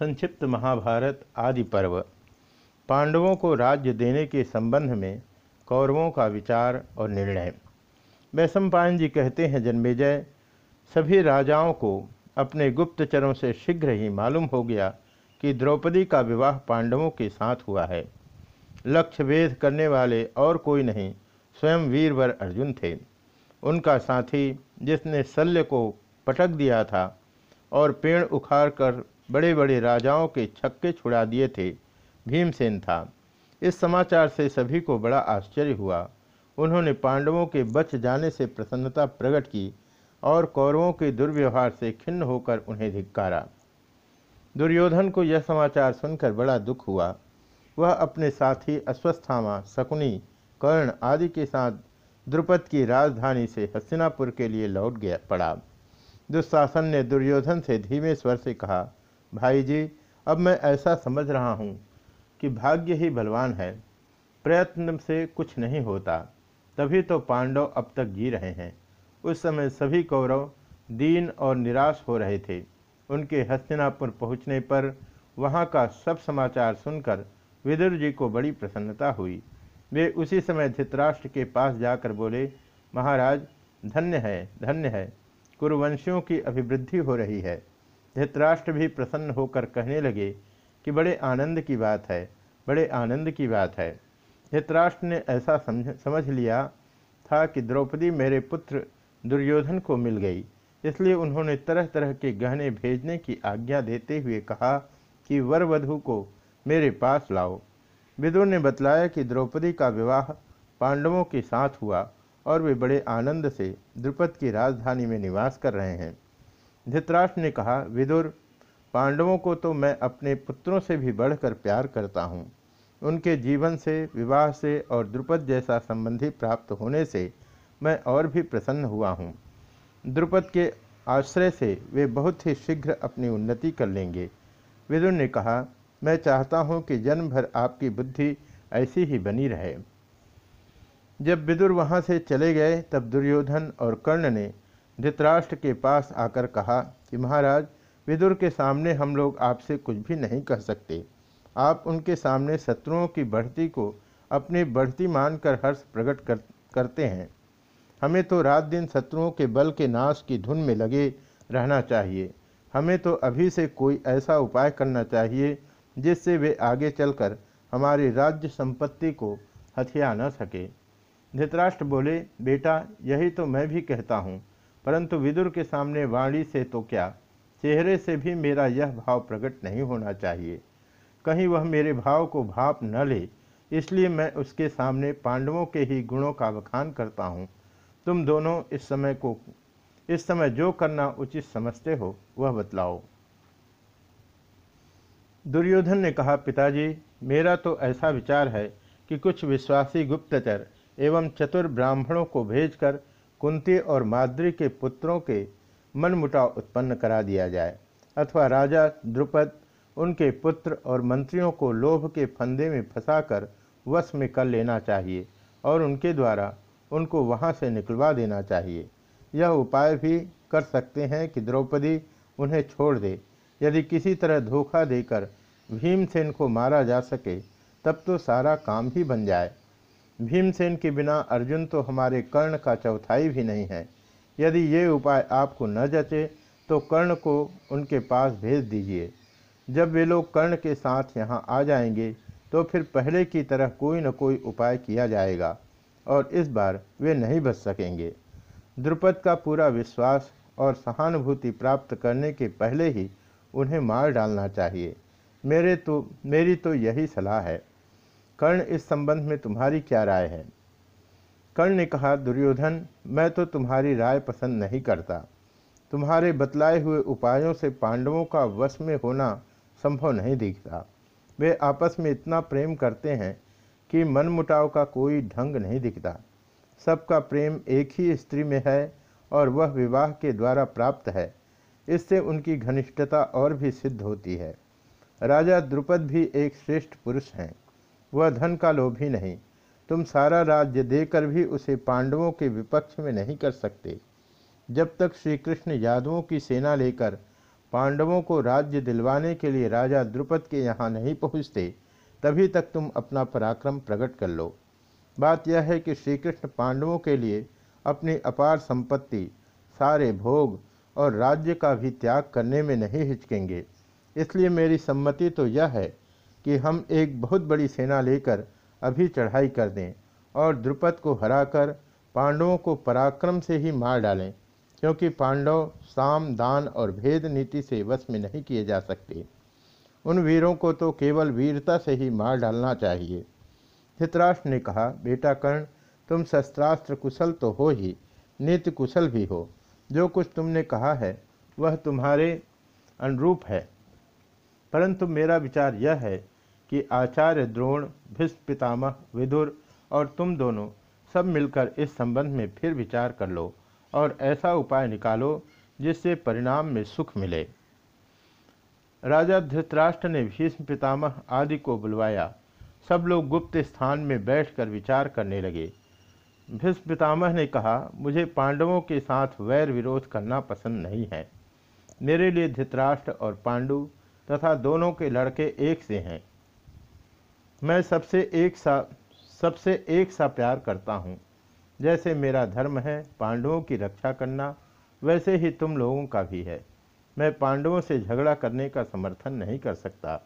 संक्षिप्त महाभारत आदि पर्व। पांडवों को राज्य देने के संबंध में कौरवों का विचार और निर्णय। वैशंपायन जी कहते हैं, जन्मेजय, सभी राजाओं को अपने गुप्तचरों से शीघ्र ही मालूम हो गया कि द्रौपदी का विवाह पांडवों के साथ हुआ है। लक्ष्य वेद करने वाले और कोई नहीं, स्वयं वीरवर अर्जुन थे। उनका साथी जिसने शल्य को पटक दिया था और पेड़ उखाड़ कर बड़े बड़े राजाओं के छक्के छुड़ा दिए थे। भीमसेन था। इस समाचार से सभी को बड़ा आश्चर्य हुआ। उन्होंने पांडवों के बच जाने से प्रसन्नता प्रकट की और कौरवों के दुर्व्यवहार से खिन्न होकर उन्हें धिक्कारा। दुर्योधन को यह समाचार सुनकर बड़ा दुख हुआ। वह अपने साथी अश्वस्थामा, शकुनी, कर्ण आदि के साथ द्रुपद की राजधानी से हस्तिनापुर के लिए लौट गया, पड़ा। दुशासन ने दुर्योधन से धीमे स्वर से कहा भाई जी, अब मैं ऐसा समझ रहा हूँ कि भाग्य ही बलवान है। प्रयत्न से कुछ नहीं होता। तभी तो पांडव अब तक जी रहे हैं। उस समय सभी कौरव दीन और निराश हो रहे थे। उनके हस्तिनापुर पहुँचने पर वहाँ का सब समाचार सुनकर विदुर जी को बड़ी प्रसन्नता हुई। वे उसी समय धृतराष्ट्र के पास जाकर बोले, महाराज, धन्य है धन्य है। कुरुवंशियों की अभिवृद्धि हो रही है। धृतराष्ट्र भी प्रसन्न होकर कहने लगे कि बड़े आनंद की बात है, बड़े आनंद की बात है। धृतराष्ट्र ने ऐसा समझ समझ लिया था कि द्रौपदी मेरे पुत्र दुर्योधन को मिल गई, इसलिए उन्होंने तरह तरह के गहने भेजने की आज्ञा देते हुए कहा कि वर वधु को मेरे पास लाओ। विदुर ने बतलाया कि द्रौपदी का विवाह पांडवों के साथ हुआ और वे बड़े आनंद से द्रुपद की राजधानी में निवास कर रहे हैं। धृतराष्ट्र ने कहा, विदुर, पांडवों को तो मैं अपने पुत्रों से भी बढ़कर प्यार करता हूँ। उनके जीवन से, विवाह से और द्रुपद जैसा संबंधी प्राप्त होने से मैं और भी प्रसन्न हुआ हूँ। द्रुपद के आश्रय से वे बहुत ही शीघ्र अपनी उन्नति कर लेंगे। विदुर ने कहा, मैं चाहता हूँ कि जन्म भर आपकी बुद्धि ऐसी ही बनी रहे। जब विदुर वहाँ से चले गए, तब दुर्योधन और कर्ण ने धृतराष्ट्र के पास आकर कहा कि महाराज विदुर के सामने हम लोग आपसे कुछ भी नहीं कह सकते। आप उनके सामने शत्रुओं की बढ़ती को अपनी बढ़ती मानकर हर्ष प्रकट कर, करते हैं। हमें तो रात दिन शत्रुओं के बल के नाश की धुन में लगे रहना चाहिए। हमें तो अभी से कोई ऐसा उपाय करना चाहिए जिससे वे आगे चलकर हमारी राज्य संपत्ति को हथिया न सके। धृतराष्ट्र बोले बेटा यही तो मैं भी कहता हूँ। परंतु विदुर के सामने वाणी से तो क्या? चेहरे से भी मेरा यह भाव प्रकट नहीं होना चाहिए। कहीं वह मेरे भाव को भाप न ले, इसलिए मैं उसके सामने पांडवों के ही गुणों का बखान करता हूँ। तुम दोनों इस समय को, इस समय जो करना उचित समझते हो, वह बतलाओ। दुर्योधन ने कहा, पिताजी, मेरा तो ऐसा विचार है कि कुछ विश्वासी गुप्तचर एवं चतुर ब्राह्मणों को भेजकर कुंती और माद्री के पुत्रों के मनमुटाव उत्पन्न करा दिया जाए, अथवा राजा द्रुपद उनके पुत्र और मंत्रियों को लोभ के फंदे में फंसाकर वश में कर लेना चाहिए और उनके द्वारा उनको वहाँ से निकलवा देना चाहिए। यह उपाय भी कर सकते हैं कि द्रौपदी उन्हें छोड़ दे। यदि किसी तरह धोखा देकर भीमसेन को मारा जा सके, तब तो सारा काम ही बन जाए। भीमसेन के बिना अर्जुन तो हमारे कर्ण का चौथाई भी नहीं है। यदि ये उपाय आपको न जचे तो कर्ण को उनके पास भेज दीजिए। जब वे लोग कर्ण के साथ यहाँ आ जाएँगे तो फिर पहले की तरह कोई न कोई उपाय किया जाएगा, और इस बार वे नहीं बच सकेंगे। द्रुपद का पूरा विश्वास और सहानुभूति प्राप्त करने के पहले ही उन्हें मार डालना चाहिए। मेरे तो मेरी तो यही सलाह है। कर्ण इस संबंध में तुम्हारी क्या राय है? कर्ण ने कहा, दुर्योधन, मैं तो तुम्हारी राय पसंद नहीं करता। तुम्हारे बतलाए हुए उपायों से पांडवों का वश में होना संभव नहीं दिखता। वे आपस में इतना प्रेम करते हैं कि मनमुटाव का कोई ढंग नहीं दिखता। सबका प्रेम एक ही स्त्री में है और वह विवाह के द्वारा प्राप्त है। इससे उनकी घनिष्ठता और भी सिद्ध होती है। राजा द्रुपद भी एक श्रेष्ठ पुरुष हैं। वह धन का लोभी नहीं। तुम सारा राज्य देकर भी उसे पांडवों के विपक्ष में नहीं कर सकते। जब तक श्री कृष्ण यादवों की सेना लेकर पांडवों को राज्य दिलवाने के लिए राजा द्रुपद के यहाँ नहीं पहुँचते, तभी तक तुम अपना पराक्रम प्रकट कर लो। बात यह है कि श्री कृष्ण पांडवों के लिए अपनी अपार संपत्ति, सारे भोग और राज्य का भी त्याग करने में नहीं हिचकेंगे। इसलिए मेरी सम्मति तो यह है कि हम एक बहुत बड़ी सेना लेकर अभी चढ़ाई कर दें और द्रुपद को हराकर पांडवों को पराक्रम से ही मार डालें, क्योंकि पांडव साम, दान और भेद नीति से वश में नहीं किए जा सकते। उन वीरों को तो केवल वीरता से ही मार डालना चाहिए। धृतराष्ट्र ने कहा, बेटा कर्ण, तुम शस्त्रास्त्र कुशल तो हो ही, नित्य कुशल भी हो। जो कुछ तुमने कहा है, वह तुम्हारे अनुरूप है। परंतु मेरा विचार यह है कि आचार्य द्रोण भीष्म पितामह, विदुर और तुम दोनों सब मिलकर इस संबंध में फिर विचार कर लो और ऐसा उपाय निकालो जिससे परिणाम में सुख मिले। राजा धृतराष्ट्र ने भीष्म पितामह आदि को बुलवाया। सब लोग गुप्त स्थान में बैठकर विचार करने लगे। भीष्म पितामह ने कहा, मुझे पांडवों के साथ वैर विरोध करना पसंद नहीं है। मेरे लिए धृतराष्ट्र और पांडु तथा दोनों के लड़के एक से हैं। मैं सबसे एक सा, सबसे एक सा प्यार करता हूँ। जैसे मेरा धर्म है पांडवों की रक्षा करना, वैसे ही तुम लोगों का भी है। मैं पांडवों से झगड़ा करने का समर्थन नहीं कर सकता।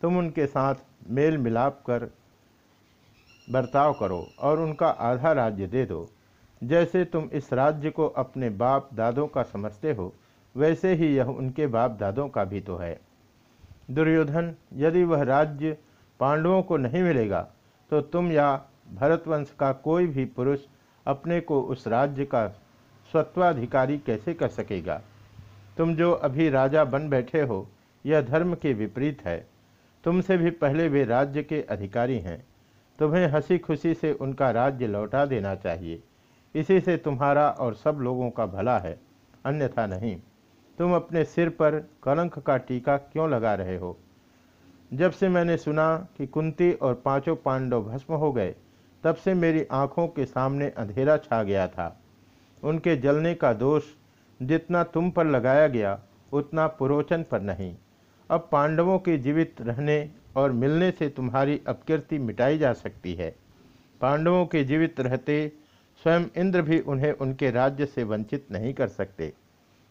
तुम उनके साथ मेल मिलाप कर, बर्ताव करो और उनका आधा राज्य दे दो। जैसे तुम इस राज्य को अपने बाप दादों का समझते हो, वैसे ही यह उनके बाप दादों का भी तो है। दुर्योधन, यदि वह राज्य पांडवों को नहीं मिलेगा तो तुम या भरतवंश का कोई भी पुरुष अपने को उस राज्य का स्वत्वाधिकारी कैसे कर सकेगा? तुम जो अभी राजा बन बैठे हो, यह धर्म के विपरीत है। तुमसे भी पहले वे राज्य के अधिकारी हैं। तुम्हें हँसी खुशी से उनका राज्य लौटा देना चाहिए। इसी से तुम्हारा और सब लोगों का भला है, अन्यथा नहीं। तुम अपने सिर पर कलंक का टीका क्यों लगा रहे हो? जब से मैंने सुना कि कुंती और पाँचों पांडव भस्म हो गए, तब से मेरी आँखों के सामने अंधेरा छा गया था। उनके जलने का दोष जितना तुम पर लगाया गया, उतना पुरोचन पर नहीं। अब पांडवों के जीवित रहने और मिलने से तुम्हारी अपकीर्ति मिटाई जा सकती है। पांडवों के जीवित रहते स्वयं इंद्र भी उन्हें उनके राज्य से वंचित नहीं कर सकते।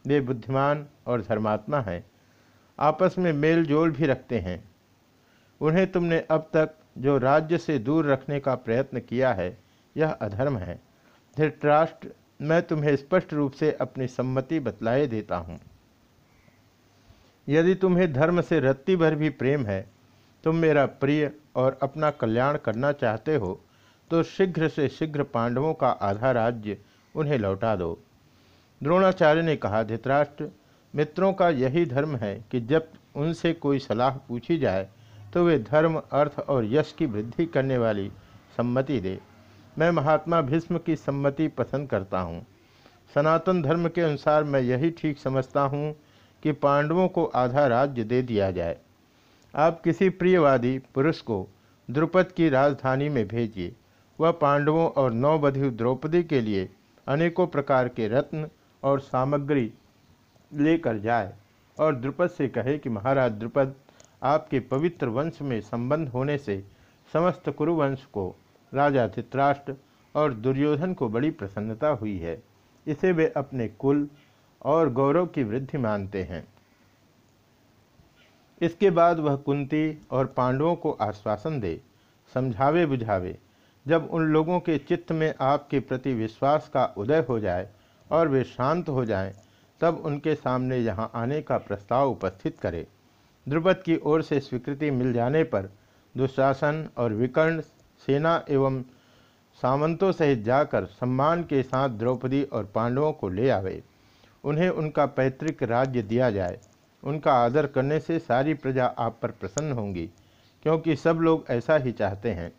वे बुद्धिमान और धर्मात्मा हैं। आपस में मेल जोल भी रखते हैं। उन्हें तुमने अब तक जो राज्य से दूर रखने का प्रयत्न किया है, यह अधर्म है। धृतराष्ट्र, मैं तुम्हें स्पष्ट रूप से अपनी सम्मति बतलाए देता हूँ। यदि तुम्हें धर्म से रत्ती भर भी प्रेम है, तुम मेरा प्रिय और अपना कल्याण करना चाहते हो तो शीघ्र से शीघ्र पांडवों का आधा राज्य उन्हें लौटा दो। द्रोणाचार्य ने कहा, धृतराष्ट्र, मित्रों का यही धर्म है कि जब उनसे कोई सलाह पूछी जाए तो वे धर्म, अर्थ और यश की वृद्धि करने वाली सम्मति दे। मैं महात्मा भीष्म की सम्मति पसंद करता हूँ। सनातन धर्म के अनुसार मैं यही ठीक समझता हूँ कि पांडवों को आधा राज्य दे दिया जाए। आप किसी प्रियवादी पुरुष को द्रुपद की राजधानी में भेजिए। वह पांडवों और नौबधु द्रौपदी के लिए अनेकों प्रकार के रत्न और सामग्री लेकर जाए और द्रुपद से कहे कि, महाराज द्रुपद आपके पवित्र वंश में संबंध होने से समस्त कुरुवंश को राजा धित्राष्ट्र और दुर्योधन को बड़ी प्रसन्नता हुई है। इसे वे अपने कुल और गौरव की वृद्धि मानते हैं। इसके बाद वह कुंती और पांडवों को आश्वासन दे समझावे बुझावे जब उन लोगों के चित्त में आपके प्रति विश्वास का उदय हो जाए और वे शांत हो जाएँ, तब उनके सामने यहाँ आने का प्रस्ताव उपस्थित करें। द्रुपद की ओर से स्वीकृति मिल जाने पर दुशासन और विकर्ण सेना एवं सामंतों सहित जाकर सम्मान के साथ द्रौपदी और पांडवों को ले आवे। उन्हें उनका पैतृक राज्य दिया जाए। उनका आदर करने से सारी प्रजा आप पर प्रसन्न होंगी, क्योंकि सब लोग ऐसा ही चाहते हैं।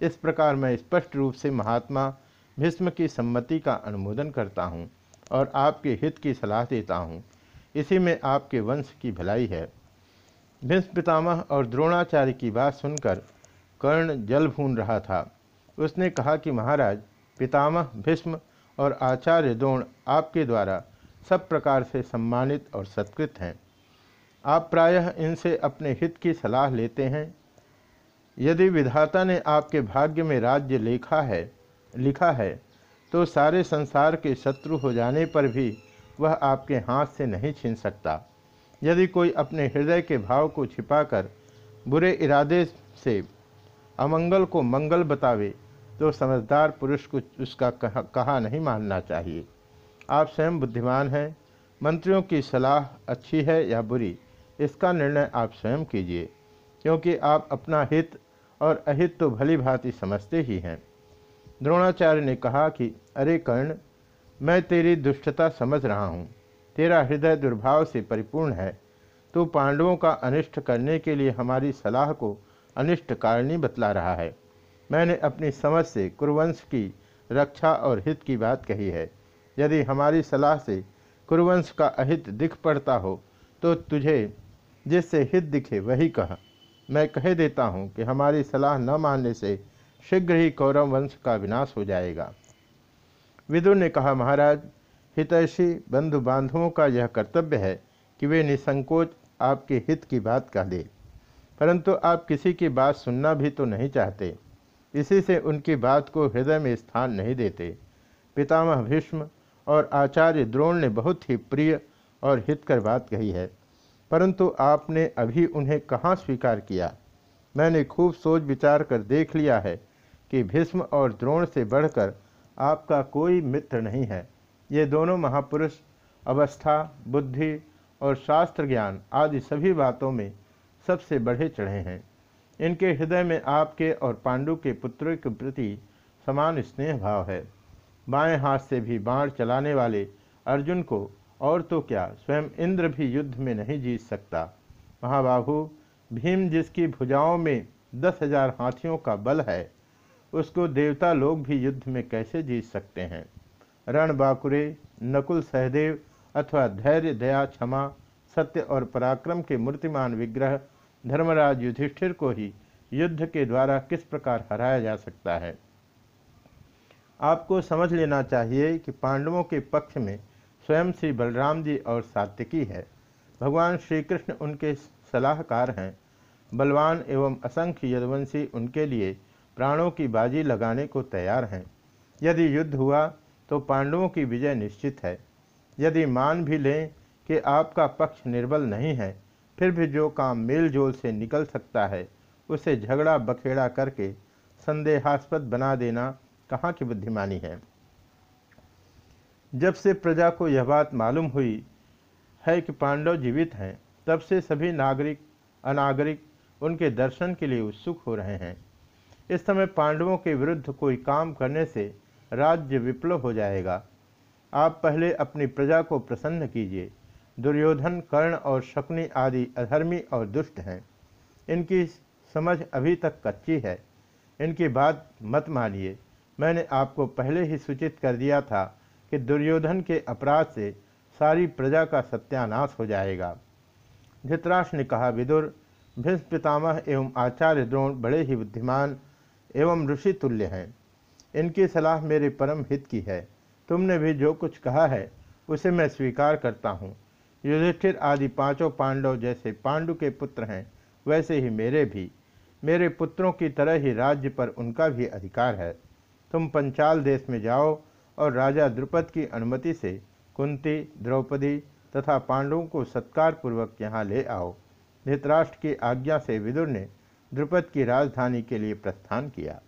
इस प्रकार मैं स्पष्ट रूप से महात्मा भीष्म की सम्मति का अनुमोदन करता हूँ और आपके हित की सलाह देता हूँ। इसी में आपके वंश की भलाई है। भीष्म पितामह और द्रोणाचार्य की बात सुनकर कर्ण जल भून रहा था। उसने कहा कि महाराज, पितामह, भीष्म और आचार्य द्रोण आपके द्वारा सब प्रकार से सम्मानित और सत्कृत हैं। आप प्रायः इनसे अपने हित की सलाह लेते हैं। यदि विधाता ने आपके भाग्य में राज्य लेखा है, लिखा है तो सारे संसार के शत्रु हो जाने पर भी वह आपके हाथ से नहीं छीन सकता। यदि कोई अपने हृदय के भाव को छिपाकर बुरे इरादे से अमंगल को मंगल बतावे तो समझदार पुरुष को उसका कहा, कहा नहीं मानना चाहिए। आप स्वयं बुद्धिमान हैं मंत्रियों की सलाह अच्छी है या बुरी इसका निर्णय आप स्वयं कीजिए क्योंकि आप अपना हित और अहित तो भली भांति समझते ही हैं। द्रोणाचार्य ने कहा कि अरे कर्ण मैं तेरी दुष्टता समझ रहा हूँ। तेरा हृदय दुर्भाव से परिपूर्ण है, तू पांडवों का अनिष्ट करने के लिए हमारी सलाह को अनिष्ट कारणी बतला रहा है। मैंने अपनी समझ से कुरुवंश की रक्षा और हित की बात कही है। यदि हमारी सलाह से कुरुवंश का अहित दिख पड़ता हो तो तुझे जिससे हित दिखे वही कह। मैं कह देता हूँ कि हमारी सलाह न मानने से शीघ्र ही कौरव वंश का विनाश हो जाएगा। विदुर ने कहा, महाराज हितैषी बंधु बांधवों का यह कर्तव्य है कि वे निसंकोच आपके हित की बात कह दे। परंतु आप किसी की बात सुनना भी तो नहीं चाहते। इसी से उनकी बात को हृदय में स्थान नहीं देते। पितामह भीष्म और आचार्य द्रोण ने बहुत ही प्रिय और हितकर बात कही है। परंतु आपने अभी उन्हें कहाँ स्वीकार किया? मैंने खूब सोच विचार कर देख लिया है कि भीष्म और द्रोण से बढ़कर आपका कोई मित्र नहीं है। ये दोनों महापुरुष, अवस्था, बुद्धि और शास्त्र ज्ञान आदि सभी बातों में सबसे बढ़े चढ़े हैं। इनके हृदय में आपके और पांडु के पुत्रों के प्रति समान स्नेह भाव है। बाएँ हाथ से भी बाण चलाने वाले अर्जुन को और तो क्या, स्वयं इंद्र भी युद्ध में नहीं जीत सकता। महाबाहु, भीम जिसकी भुजाओं में दस हज़ार हाथियों का बल है, उसको देवता लोग भी युद्ध में कैसे जीत सकते हैं? रण बाकुरे, नकुल सहदेव अथवा धैर्य, दया, क्षमा, सत्य और पराक्रम के मूर्तिमान विग्रह धर्मराज युधिष्ठिर को ही युद्ध के द्वारा किस प्रकार हराया जा सकता है? आपको समझ लेना चाहिए कि पांडवों के पक्ष में स्वयं श्री बलराम जी और सात्विकी है। भगवान श्री कृष्ण उनके सलाहकार हैं। बलवान एवं असंख्य यदवंशी उनके लिए प्राणों की बाजी लगाने को तैयार हैं। यदि युद्ध हुआ तो पांडवों की विजय निश्चित है। यदि मान भी लें कि आपका पक्ष निर्बल नहीं है, फिर भी जो काम मेलजोल से निकल सकता है, उसे झगड़ा बखेड़ा करके संदेहास्पद बना देना कहाँ की बुद्धिमानी है? जब से प्रजा को यह बात मालूम हुई है कि पांडव जीवित हैं, तब से सभी नागरिक, अनागरिक उनके दर्शन के लिए उत्सुक हो रहे हैं। इस समय पांडवों के विरुद्ध कोई काम करने से राज्य विप्लव हो जाएगा। आप पहले अपनी प्रजा को प्रसन्न कीजिए। दुर्योधन, कर्ण और शकुनी आदि अधर्मी और दुष्ट हैं। इनकी समझ अभी तक कच्ची है। इनकी बात मत मानिए। मैंने आपको पहले ही सूचित कर दिया था कि दुर्योधन के अपराध से सारी प्रजा का सत्यानाश हो जाएगा। धृतराष्ट्र ने कहा, विदुर, भीष्म पितामह एवं आचार्य द्रोण बड़े ही बुद्धिमान एवं ऋषि तुल्य हैं। इनकी सलाह मेरे परम हित की है। तुमने भी जो कुछ कहा है, उसे मैं स्वीकार करता हूँ। युधिष्ठिर आदि पाँचों पांडव जैसे पांडु के पुत्र हैं, वैसे ही मेरे भी। मेरे पुत्रों की तरह ही राज्य पर उनका भी अधिकार है। तुम पंचाल देश में जाओ और राजा द्रुपद की अनुमति से कुंती, द्रौपदी तथा पांडवों को सत्कार पूर्वक यहाँ ले आओ। धृतराष्ट्र की आज्ञा से विदुर ने द्रुपद की राजधानी के लिए प्रस्थान किया।